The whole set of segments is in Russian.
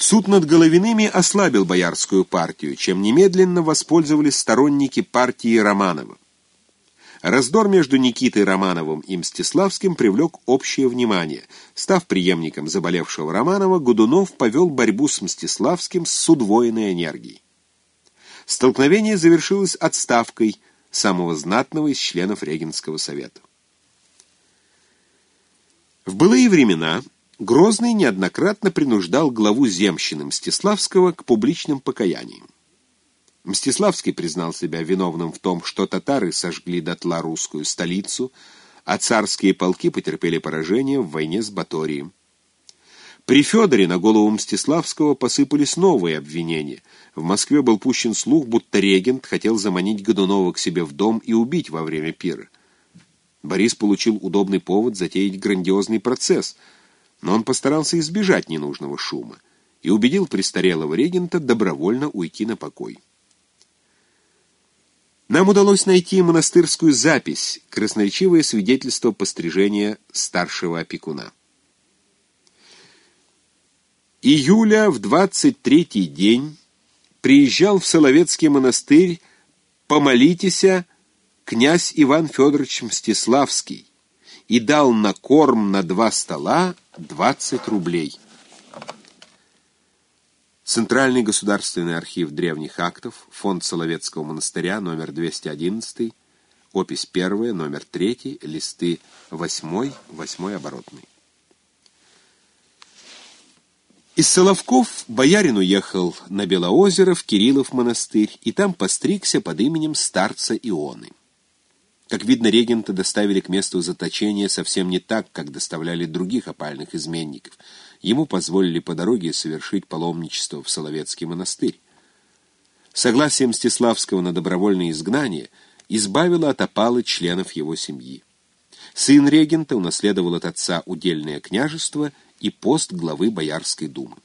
Суд над Головиными ослабил боярскую партию, чем немедленно воспользовались сторонники партии Романова. Раздор между Никитой Романовым и Мстиславским привлек общее внимание. Став преемником заболевшего Романова, Годунов повел борьбу с Мстиславским с удвоенной энергией. Столкновение завершилось отставкой самого знатного из членов Регенского совета. В былые времена Грозный неоднократно принуждал главу земщины Мстиславского к публичным покаяниям. Мстиславский признал себя виновным в том, что татары сожгли дотла русскую столицу, а царские полки потерпели поражение в войне с Баторием. При Федоре на голову Мстиславского посыпались новые обвинения. В Москве был пущен слух, будто регент хотел заманить Годунова к себе в дом и убить во время пира. Борис получил удобный повод затеять грандиозный процесс — но он постарался избежать ненужного шума и убедил престарелого регента добровольно уйти на покой. Нам удалось найти монастырскую запись, красноречивое свидетельство пострижения старшего опекуна. Июля в двадцать третий день приезжал в Соловецкий монастырь «Помолитеся» князь Иван Федорович Мстиславский, и дал на корм на два стола 20 рублей. Центральный государственный архив древних актов, фонд Соловецкого монастыря, номер 211, опись 1, номер 3, листы 8, 8 оборотный. Из Соловков боярин уехал на Белоозеро в Кириллов монастырь и там постригся под именем старца Ионы. Как видно, регента доставили к месту заточения совсем не так, как доставляли других опальных изменников. Ему позволили по дороге совершить паломничество в Соловецкий монастырь. Согласие Мстиславского на добровольное изгнание избавило от опалы членов его семьи. Сын регента унаследовал от отца удельное княжество и пост главы Боярской думы.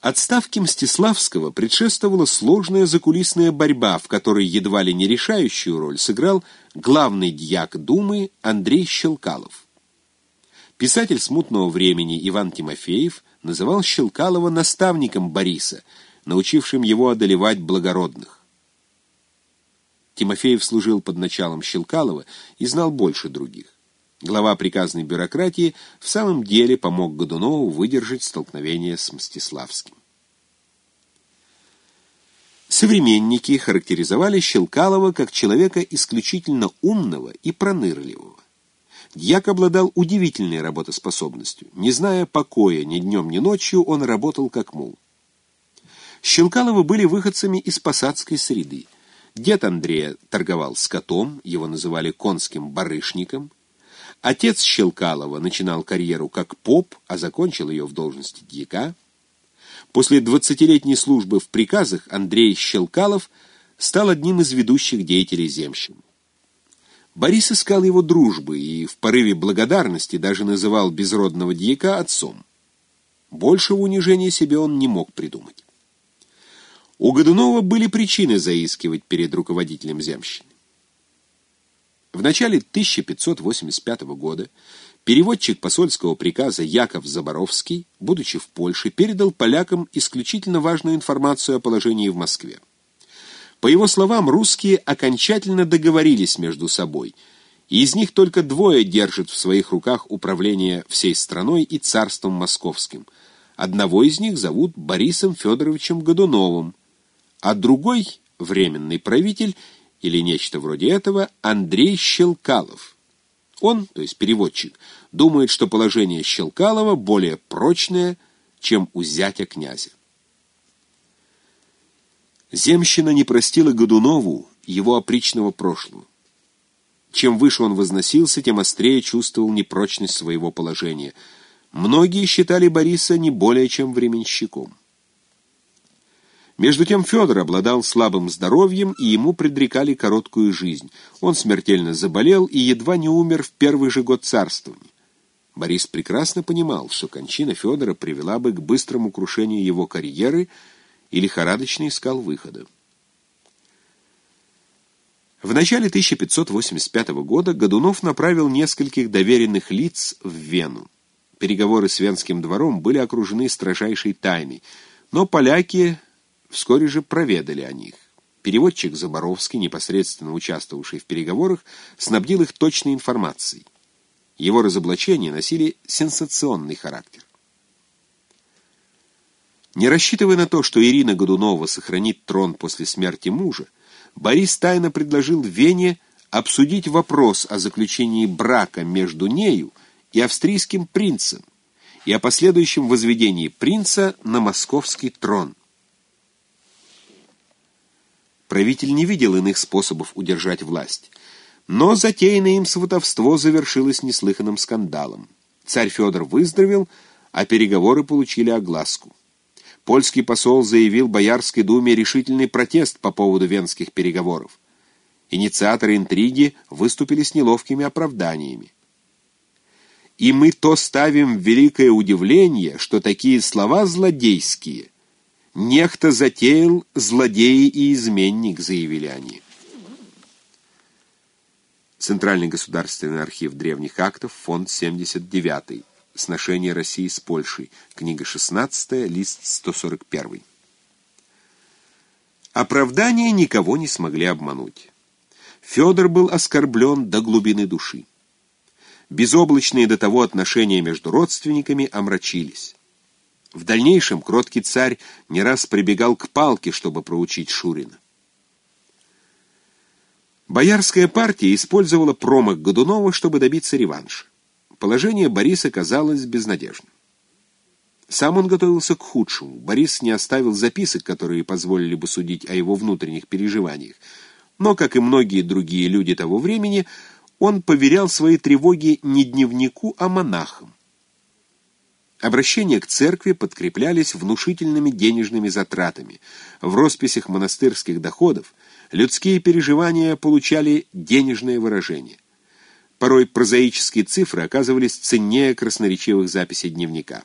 Отставке Мстиславского предшествовала сложная закулисная борьба, в которой едва ли не решающую роль сыграл главный дьяк Думы Андрей Щелкалов. Писатель смутного времени Иван Тимофеев называл Щелкалова наставником Бориса, научившим его одолевать благородных. Тимофеев служил под началом Щелкалова и знал больше других. Глава приказной бюрократии в самом деле помог Годунову выдержать столкновение с Мстиславским. Современники характеризовали Щелкалова как человека исключительно умного и пронырливого. Дьяк обладал удивительной работоспособностью. Не зная покоя ни днем, ни ночью, он работал как мул. Щелкаловы были выходцами из посадской среды. Дед Андрея торговал скотом, его называли конским барышником – Отец Щелкалова начинал карьеру как поп, а закончил ее в должности дьяка. После двадцатилетней службы в приказах Андрей Щелкалов стал одним из ведущих деятелей земщин. Борис искал его дружбы и в порыве благодарности даже называл безродного дьяка отцом. Большего унижения себе он не мог придумать. У Годунова были причины заискивать перед руководителем земщины. В начале 1585 года переводчик посольского приказа Яков Заборовский, будучи в Польше, передал полякам исключительно важную информацию о положении в Москве. По его словам, русские окончательно договорились между собой, и из них только двое держат в своих руках управление всей страной и царством московским. Одного из них зовут Борисом Федоровичем Годуновым, а другой, временный правитель, или нечто вроде этого, Андрей Щелкалов. Он, то есть переводчик, думает, что положение Щелкалова более прочное, чем у зятя князя. Земщина не простила Годунову его опричного прошлого. Чем выше он возносился, тем острее чувствовал непрочность своего положения. Многие считали Бориса не более чем временщиком. Между тем Федор обладал слабым здоровьем, и ему предрекали короткую жизнь. Он смертельно заболел и едва не умер в первый же год царствования. Борис прекрасно понимал, что кончина Федора привела бы к быстрому крушению его карьеры и лихорадочно искал выхода. В начале 1585 года Годунов направил нескольких доверенных лиц в Вену. переговоры с Венским двором были окружены строжайшей тайной, но поляки вскоре же проведали о них. Переводчик Заборовский, непосредственно участвовавший в переговорах, снабдил их точной информацией. Его разоблачения носили сенсационный характер. Не рассчитывая на то, что Ирина Годунова сохранит трон после смерти мужа, Борис тайно предложил Вене обсудить вопрос о заключении брака между нею и австрийским принцем и о последующем возведении принца на московский трон. Правитель не видел иных способов удержать власть, но затеянное им сватовство завершилось неслыханным скандалом. Царь Федор выздоровел, а переговоры получили огласку. Польский посол заявил Боярской думе решительный протест по поводу венских переговоров. Инициаторы интриги выступили с неловкими оправданиями. И мы то ставим великое удивление, что такие слова злодейские. Нехто затеял злодей и изменник, заявили они. Центральный государственный архив древних актов, фонд 79. Сношение России с Польшей. Книга 16, лист 141. Оправдания никого не смогли обмануть. Федор был оскорблен до глубины души. Безоблачные до того отношения между родственниками омрачились. В дальнейшем кроткий царь не раз прибегал к палке, чтобы проучить Шурина. Боярская партия использовала промах Годунова, чтобы добиться реванша. Положение Бориса казалось безнадежным. Сам он готовился к худшему. Борис не оставил записок, которые позволили бы судить о его внутренних переживаниях. Но, как и многие другие люди того времени, он поверял свои тревоги не дневнику, а монахам. Обращения к церкви подкреплялись внушительными денежными затратами. В росписях монастырских доходов людские переживания получали денежное выражение. Порой прозаические цифры оказывались ценнее красноречивых записей дневника.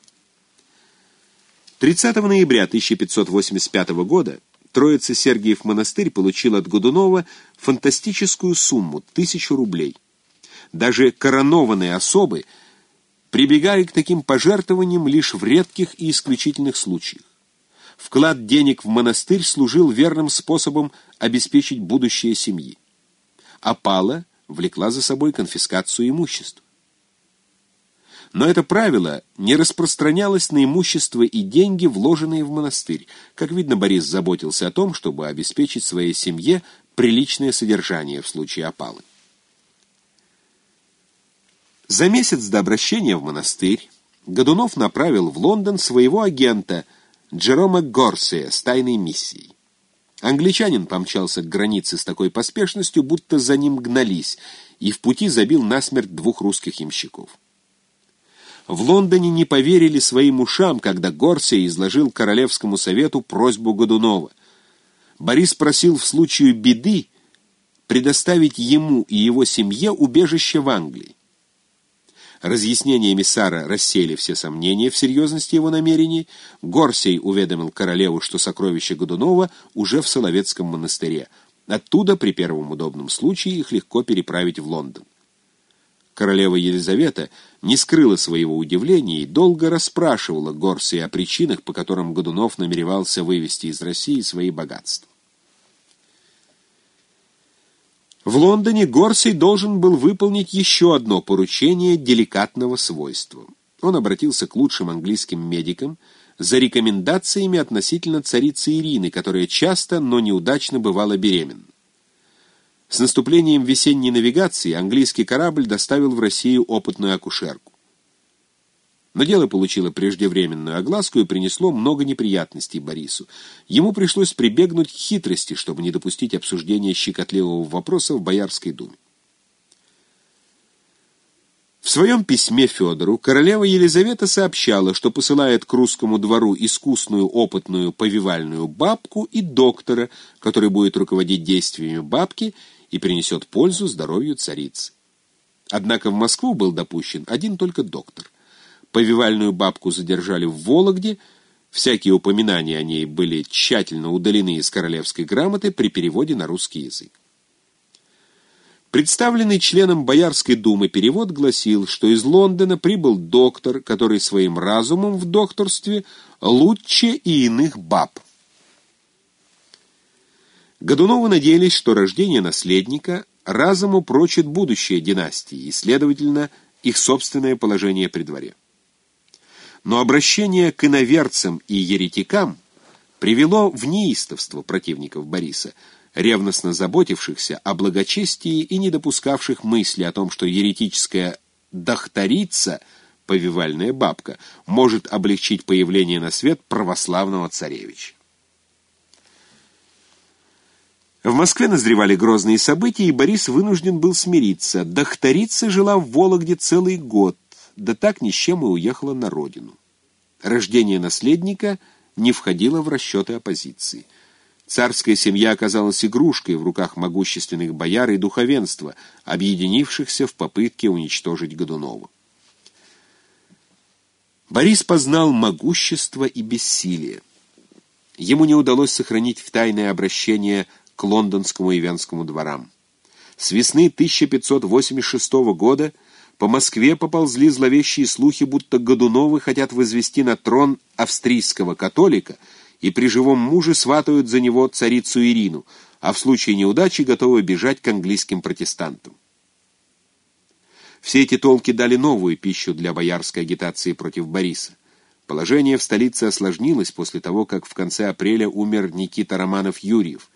30 ноября 1585 года Троица-Сергиев монастырь получил от Годунова фантастическую сумму – тысячу рублей. Даже коронованные особы прибегали к таким пожертвованиям лишь в редких и исключительных случаях. Вклад денег в монастырь служил верным способом обеспечить будущее семьи. Опала влекла за собой конфискацию имущества. Но это правило не распространялось на имущество и деньги, вложенные в монастырь. Как видно, Борис заботился о том, чтобы обеспечить своей семье приличное содержание в случае опалы. За месяц до обращения в монастырь Годунов направил в Лондон своего агента Джерома Горсия с тайной миссией. Англичанин помчался к границе с такой поспешностью, будто за ним гнались, и в пути забил насмерть двух русских ямщиков. В Лондоне не поверили своим ушам, когда Горсия изложил Королевскому совету просьбу Годунова. Борис просил в случае беды предоставить ему и его семье убежище в Англии. Разъяснения эмиссара рассеяли все сомнения в серьезности его намерений. Горсей уведомил королеву, что сокровища Годунова уже в Соловецком монастыре. Оттуда, при первом удобном случае, их легко переправить в Лондон. Королева Елизавета не скрыла своего удивления и долго расспрашивала Горсия о причинах, по которым Годунов намеревался вывести из России свои богатства. В Лондоне Горсий должен был выполнить еще одно поручение деликатного свойства. Он обратился к лучшим английским медикам за рекомендациями относительно царицы Ирины, которая часто, но неудачно бывала беременна. С наступлением весенней навигации английский корабль доставил в Россию опытную акушерку. Но дело получило преждевременную огласку и принесло много неприятностей Борису. Ему пришлось прибегнуть к хитрости, чтобы не допустить обсуждения щекотливого вопроса в Боярской думе. В своем письме Федору королева Елизавета сообщала, что посылает к русскому двору искусную опытную повивальную бабку и доктора, который будет руководить действиями бабки и принесет пользу здоровью царицы. Однако в Москву был допущен один только доктор. Повивальную бабку задержали в Вологде, всякие упоминания о ней были тщательно удалены из королевской грамоты при переводе на русский язык. Представленный членом Боярской думы перевод гласил, что из Лондона прибыл доктор, который своим разумом в докторстве лучше и иных баб. Годуновы надеялись, что рождение наследника разом упрочит будущее династии и, следовательно, их собственное положение при дворе. Но обращение к иноверцам и еретикам привело в неистовство противников Бориса – ревностно заботившихся о благочестии и не допускавших мысли о том, что еретическая «дохторица», повивальная бабка, может облегчить появление на свет православного царевича. В Москве назревали грозные события, и Борис вынужден был смириться. Дохторица жила в Вологде целый год, да так ни с чем и уехала на родину. Рождение наследника не входило в расчеты оппозиции. Царская семья оказалась игрушкой в руках могущественных бояр и духовенства, объединившихся в попытке уничтожить Годунова. Борис познал могущество и бессилие. Ему не удалось сохранить в тайное обращение к лондонскому и венскому дворам. С весны 1586 года по Москве поползли зловещие слухи, будто Годуновы хотят возвести на трон австрийского католика – и при живом муже сватают за него царицу Ирину, а в случае неудачи готовы бежать к английским протестантам. Все эти толки дали новую пищу для боярской агитации против Бориса. Положение в столице осложнилось после того, как в конце апреля умер Никита Романов-Юрьев.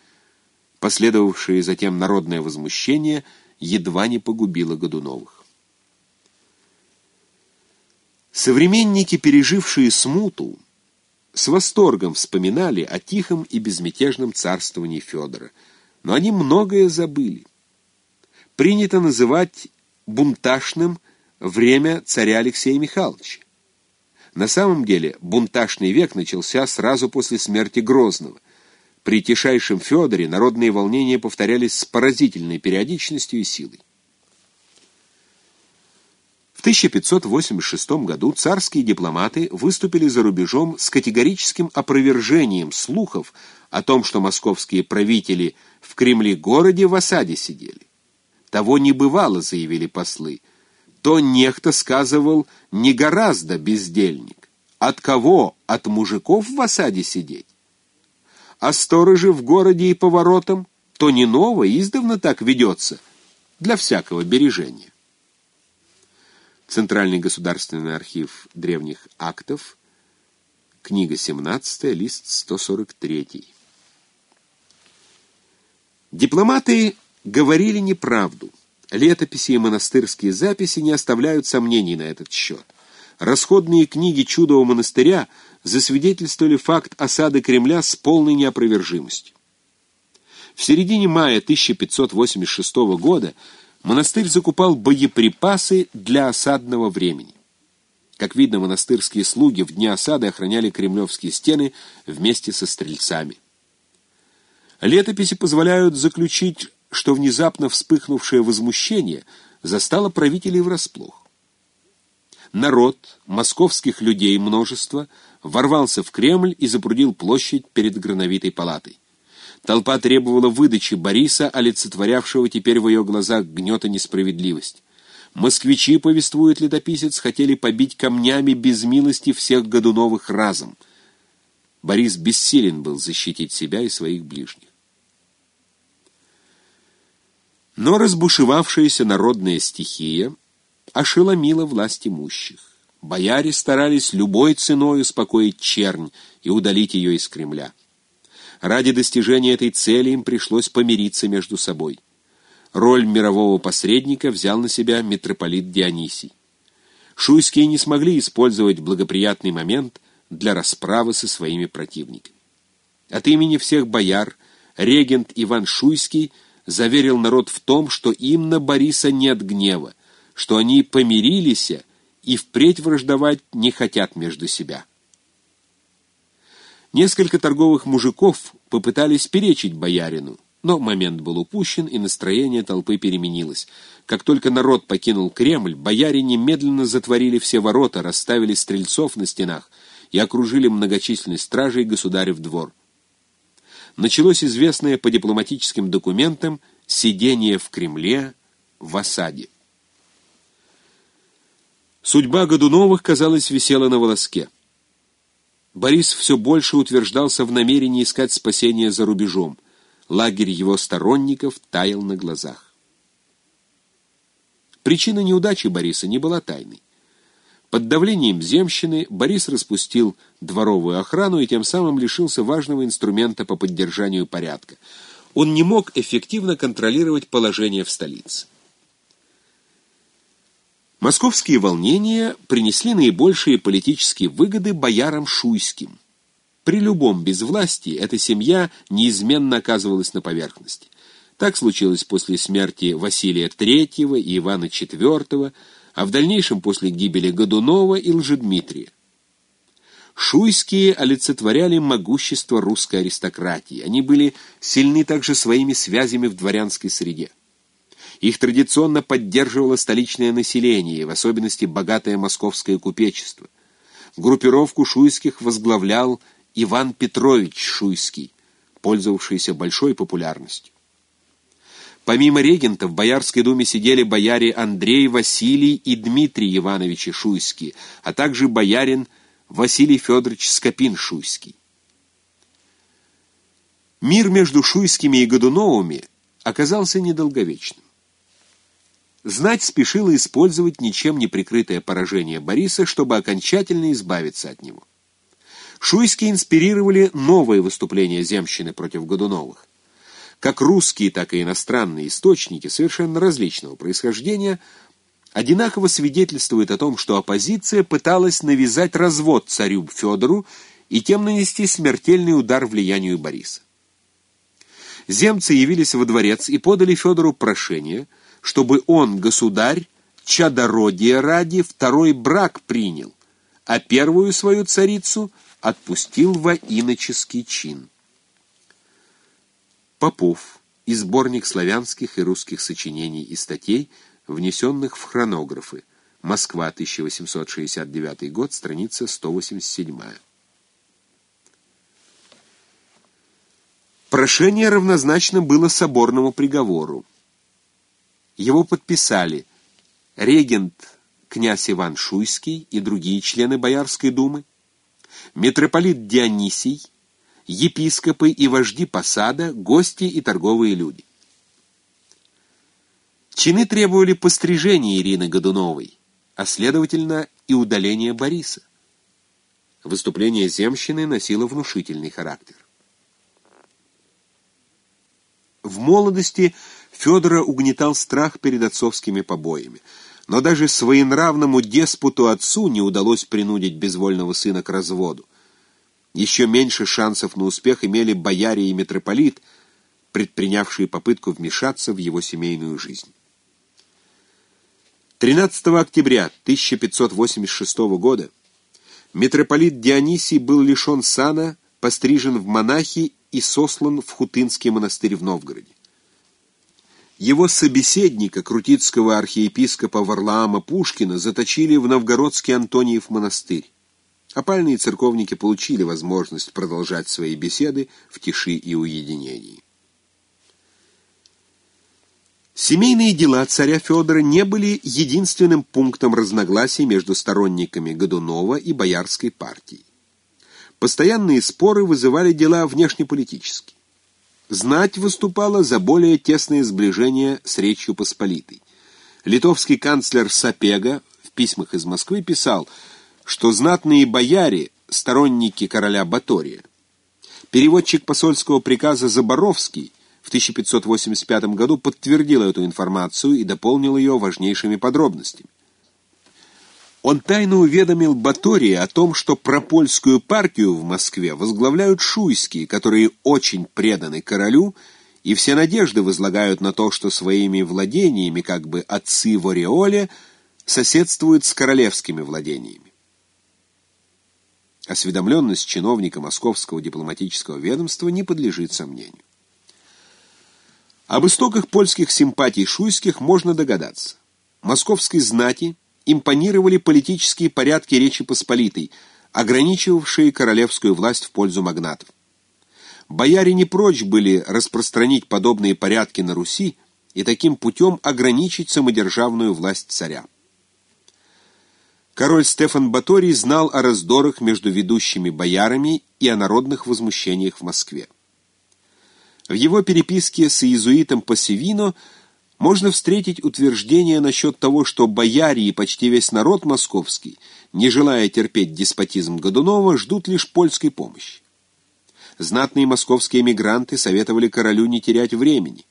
Последовавшее затем народное возмущение едва не погубило Годуновых. Современники, пережившие смуту, с восторгом вспоминали о тихом и безмятежном царствовании Федора, но они многое забыли. Принято называть бунташным время царя Алексея Михайловича. На самом деле бунташный век начался сразу после смерти Грозного. При тишайшем Федоре народные волнения повторялись с поразительной периодичностью и силой. В 1586 году царские дипломаты выступили за рубежом с категорическим опровержением слухов о том, что московские правители в Кремле-городе в осаде сидели. Того не бывало, заявили послы. То нехто сказывал не гораздо бездельник. От кого? От мужиков в осаде сидеть? А сторожи в городе и поворотам? То не ново, издавна так ведется, для всякого бережения. Центральный государственный архив древних актов, книга 17, лист 143. Дипломаты говорили неправду. Летописи и монастырские записи не оставляют сомнений на этот счет. Расходные книги чудового монастыря засвидетельствовали факт осады Кремля с полной неопровержимостью. В середине мая 1586 года монастырь закупал боеприпасы для осадного времени. Как видно, монастырские слуги в дни осады охраняли кремлевские стены вместе со стрельцами. Летописи позволяют заключить, что внезапно вспыхнувшее возмущение застало правителей врасплох. Народ, московских людей множество, ворвался в Кремль и запрудил площадь перед Грановитой палатой. Толпа требовала выдачи Бориса, олицетворявшего теперь в ее глазах гнет и несправедливость. Москвичи, повествует летописец, хотели побить камнями без милости всех Годуновых разом. Борис бессилен был защитить себя и своих ближних. Но разбушевавшаяся народная стихия ошеломила власть имущих. Бояре старались любой ценой успокоить чернь и удалить ее из Кремля. Ради достижения этой цели им пришлось помириться между собой. Роль мирового посредника взял на себя митрополит Дионисий. Шуйские не смогли использовать благоприятный момент для расправы со своими противниками. От имени всех бояр регент Иван Шуйский заверил народ в том, что им на Бориса нет гнева, что они помирились и впредь враждовать не хотят между себя. Несколько торговых мужиков попытались перечить боярину, но момент был упущен, и настроение толпы переменилось. Как только народ покинул Кремль, бояре немедленно затворили все ворота, расставили стрельцов на стенах и окружили многочисленной стражей государев двор. Началось известное по дипломатическим документам сидение в Кремле в осаде. Судьба Годуновых, казалось, висела на волоске. Борис все больше утверждался в намерении искать спасения за рубежом. Лагерь его сторонников таял на глазах. Причина неудачи Бориса не была тайной. Под давлением земщины Борис распустил дворовую охрану и тем самым лишился важного инструмента по поддержанию порядка. Он не мог эффективно контролировать положение в столице. Московские волнения принесли наибольшие политические выгоды боярам шуйским. При любом безвластии эта семья неизменно оказывалась на поверхности. Так случилось после смерти Василия III и Ивана IV, а в дальнейшем после гибели Годунова и Лжедмитрия. Шуйские олицетворяли могущество русской аристократии. Они были сильны также своими связями в дворянской среде. Их традиционно поддерживало столичное население, в особенности богатое московское купечество. Группировку шуйских возглавлял Иван Петрович Шуйский, пользовавшийся большой популярностью. Помимо регента в Боярской думе сидели бояре Андрей, Василий и Дмитрий Ивановичи Шуйские, а также боярин Василий Федорович Скопин-Шуйский. Мир между Шуйскими и Годуновыми оказался недолговечным. Знать спешила использовать ничем не прикрытое поражение Бориса, чтобы окончательно избавиться от него. Шуйские инспирировали новые выступления земщины против Годуновых. Как русские, так и иностранные источники совершенно различного происхождения одинаково свидетельствуют о том, что оппозиция пыталась навязать развод царю Федору и тем нанести смертельный удар влиянию Бориса. Земцы явились во дворец и подали Федору прошение – чтобы он, государь, чадородия ради, второй брак принял, а первую свою царицу отпустил во иноческий чин. Попов и сборник славянских и русских сочинений и статей, внесенных в хронографы. Москва, 1869 год, страница 187. Прошение равнозначно было соборному приговору. Его подписали регент князь Иван Шуйский и другие члены Боярской думы, митрополит Дионисий, епископы и вожди посада, гости и торговые люди. Чины требовали пострижения Ирины Годуновой, а следовательно и удаления Бориса. Выступление земщины носило внушительный характер. В молодости Федора угнетал страх перед отцовскими побоями. Но даже своенравному деспоту отцу не удалось принудить безвольного сына к разводу. Еще меньше шансов на успех имели бояре и митрополит, предпринявшие попытку вмешаться в его семейную жизнь. 13 октября 1586 года митрополит Дионисий был лишен сана, пострижен в монахи и сослан в Хутынский монастырь в Новгороде. Его собеседника, крутицкого архиепископа Варлаама Пушкина, заточили в Новгородский Антониев монастырь. Опальные церковники получили возможность продолжать свои беседы в тиши и уединении. Семейные дела царя Федора не были единственным пунктом разногласий между сторонниками Годунова и Боярской партии. Постоянные споры вызывали дела внешнеполитические. Знать выступала за более тесное сближение с Речью Посполитой. Литовский канцлер Сапега в письмах из Москвы писал, что знатные бояре – сторонники короля Батория. Переводчик посольского приказа Заборовский в 1585 году подтвердил эту информацию и дополнил ее важнейшими подробностями. Он тайно уведомил Батория о том, что пропольскую партию в Москве возглавляют шуйские, которые очень преданы королю, и все надежды возлагают на то, что своими владениями, как бы отцы в Ореоле, соседствуют с королевскими владениями. Осведомленность чиновника Московского дипломатического ведомства не подлежит сомнению. Об истоках польских симпатий шуйских можно догадаться. Московской знати – импонировали политические порядки Речи Посполитой, ограничивавшие королевскую власть в пользу магнатов. Бояре не прочь были распространить подобные порядки на Руси, и таким путем ограничить самодержавную власть царя. Король Стефан Баторий знал о раздорах между ведущими боярами и о народных возмущениях в Москве. В его переписке с иезуитом Пассивино можно встретить утверждение насчет того, что бояре и почти весь народ московский, не желая терпеть деспотизм Годунова, ждут лишь польской помощи. Знатные московские эмигранты советовали королю не терять времени.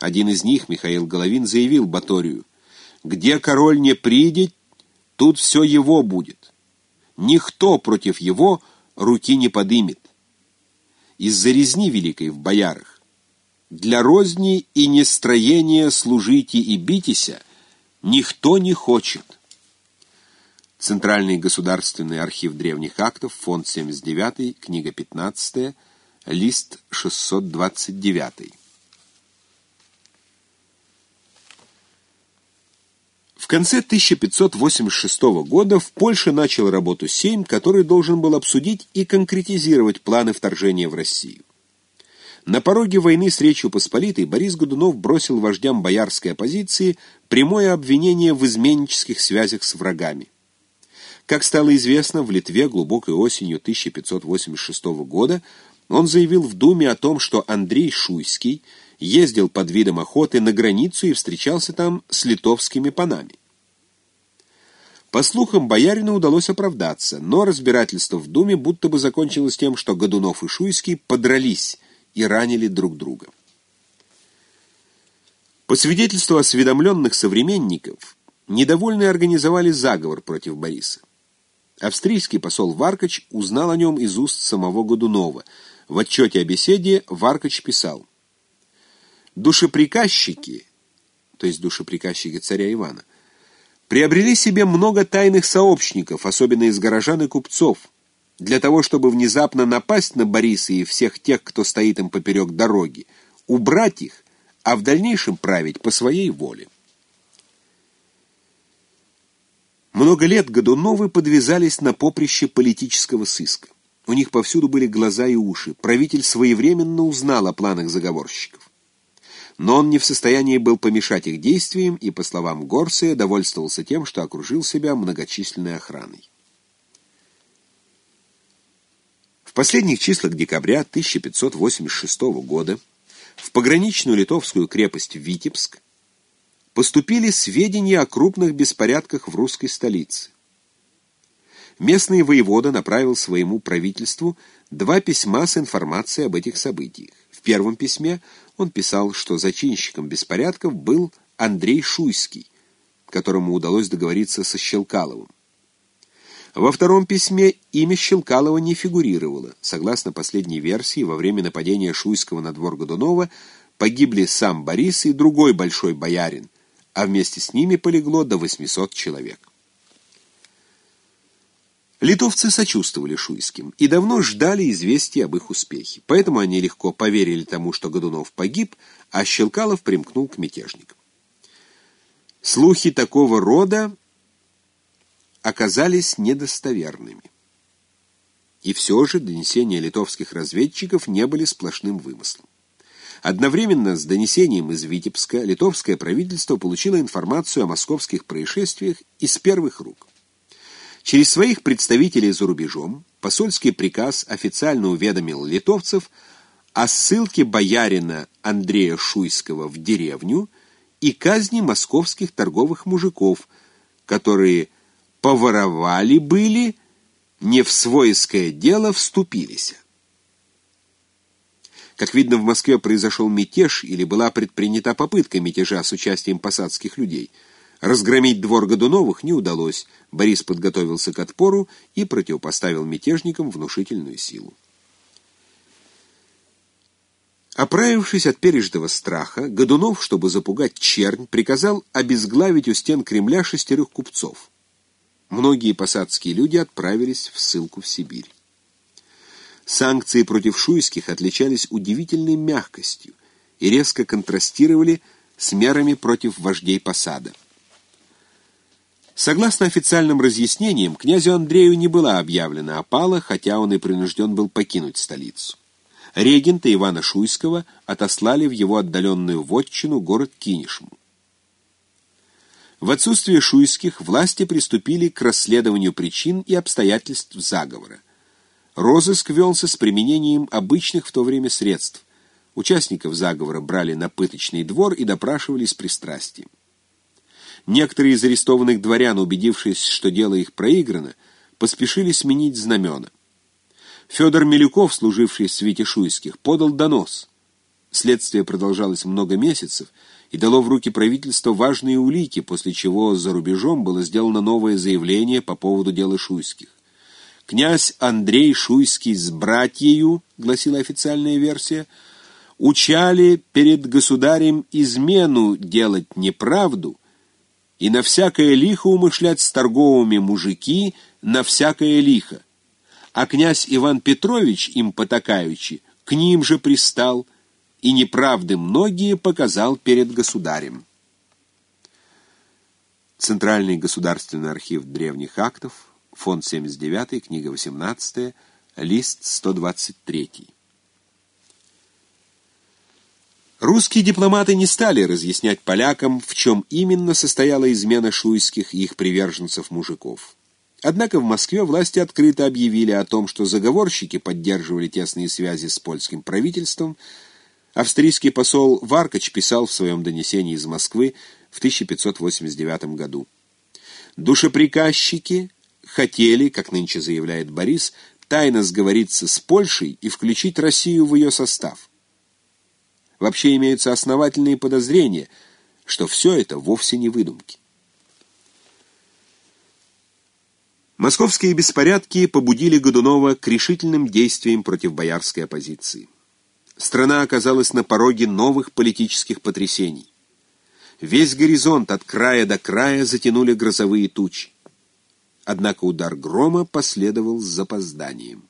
Один из них, Михаил Головин, заявил Баторию, «Где король не придет, тут все его будет. Никто против его руки не подымет. Из-за резни великой в боярах для розни и нестроения служите и битеся никто не хочет. Центральный государственный архив древних актов, фонд 79, книга 15, лист 629. В конце 1586 года в Польше начал работу Сейм, который должен был обсудить и конкретизировать планы вторжения в Россию. На пороге войны с Речью Посполитой Борис Годунов бросил вождям боярской оппозиции прямое обвинение в изменнических связях с врагами. Как стало известно, в Литве глубокой осенью 1586 года он заявил в Думе о том, что Андрей Шуйский ездил под видом охоты на границу и встречался там с литовскими панами. По слухам, боярину удалось оправдаться, но разбирательство в Думе будто бы закончилось тем, что Годунов и Шуйский подрались, и ранили друг друга. По свидетельству осведомленных современников, недовольные организовали заговор против Бориса. Австрийский посол Варкач узнал о нем из уст самого Годунова. В отчете о беседе Варкач писал «Душеприказчики, то есть душеприказчики царя Ивана, приобрели себе много тайных сообщников, особенно из горожан и купцов, для того, чтобы внезапно напасть на Бориса и всех тех, кто стоит им поперек дороги, убрать их, а в дальнейшем править по своей воле. Много лет Годуновы подвязались на поприще политического сыска. У них повсюду были глаза и уши. Правитель своевременно узнал о планах заговорщиков. Но он не в состоянии был помешать их действиям и, по словам Горсия, довольствовался тем, что окружил себя многочисленной охраной. Последних числах декабря 1586 года в пограничную литовскую крепость Витебск поступили сведения о крупных беспорядках в русской столице. Местный воевода направил своему правительству два письма с информацией об этих событиях. В первом письме он писал, что зачинщиком беспорядков был Андрей Шуйский, которому удалось договориться со Щелкаловым. Во втором письме имя Щелкалова не фигурировало. Согласно последней версии, во время нападения Шуйского на двор Годунова погибли сам Борис и другой большой боярин, а вместе с ними полегло до 800 человек. Литовцы сочувствовали Шуйским и давно ждали известия об их успехе, поэтому они легко поверили тому, что Годунов погиб, а Щелкалов примкнул к мятежникам. Слухи такого рода оказались недостоверными. И все же донесения литовских разведчиков не были сплошным вымыслом. Одновременно с донесением из Витебска литовское правительство получило информацию о московских происшествиях из первых рук. Через своих представителей за рубежом посольский приказ официально уведомил литовцев о ссылке боярина Андрея Шуйского в деревню и казни московских торговых мужиков, которые поворовали были, не в свойское дело вступились. Как видно, в Москве произошел мятеж или была предпринята попытка мятежа с участием посадских людей. Разгромить двор Годуновых не удалось. Борис подготовился к отпору и противопоставил мятежникам внушительную силу. Оправившись от пережитого страха, Годунов, чтобы запугать чернь, приказал обезглавить у стен Кремля шестерых купцов. Многие посадские люди отправились в ссылку в Сибирь. Санкции против шуйских отличались удивительной мягкостью и резко контрастировали с мерами против вождей посада. Согласно официальным разъяснениям, князю Андрею не была объявлена опала, хотя он и принужден был покинуть столицу. регента Ивана Шуйского отослали в его отдаленную вотчину город Кинешму. В отсутствие шуйских власти приступили к расследованию причин и обстоятельств заговора. Розыск велся с применением обычных в то время средств. Участников заговора брали на пыточный двор и допрашивали с пристрастием. Некоторые из арестованных дворян, убедившись, что дело их проиграно, поспешили сменить знамена. Федор Милюков, служивший в свете Шуйских, подал донос. Следствие продолжалось много месяцев и дало в руки правительства важные улики, после чего за рубежом было сделано новое заявление по поводу дела Шуйских. «Князь Андрей Шуйский с братьею», — гласила официальная версия, — «учали перед государем измену делать неправду и на всякое лихо умышлять с торговыми мужики на всякое лихо а князь Иван Петрович, им потакаючи, к ним же пристал, и неправды многие показал перед государем. Центральный государственный архив древних актов, фонд 79, книга 18, лист 123. Русские дипломаты не стали разъяснять полякам, в чем именно состояла измена шуйских и их приверженцев-мужиков. Однако в Москве власти открыто объявили о том, что заговорщики поддерживали тесные связи с польским правительством. Австрийский посол Варкач писал в своем донесении из Москвы в 1589 году. «Душеприказчики хотели, как нынче заявляет Борис, тайно сговориться с Польшей и включить Россию в ее состав. Вообще имеются основательные подозрения, что все это вовсе не выдумки. Московские беспорядки побудили Годунова к решительным действиям против боярской оппозиции. Страна оказалась на пороге новых политических потрясений. Весь горизонт от края до края затянули грозовые тучи. Однако удар грома последовал с запозданием.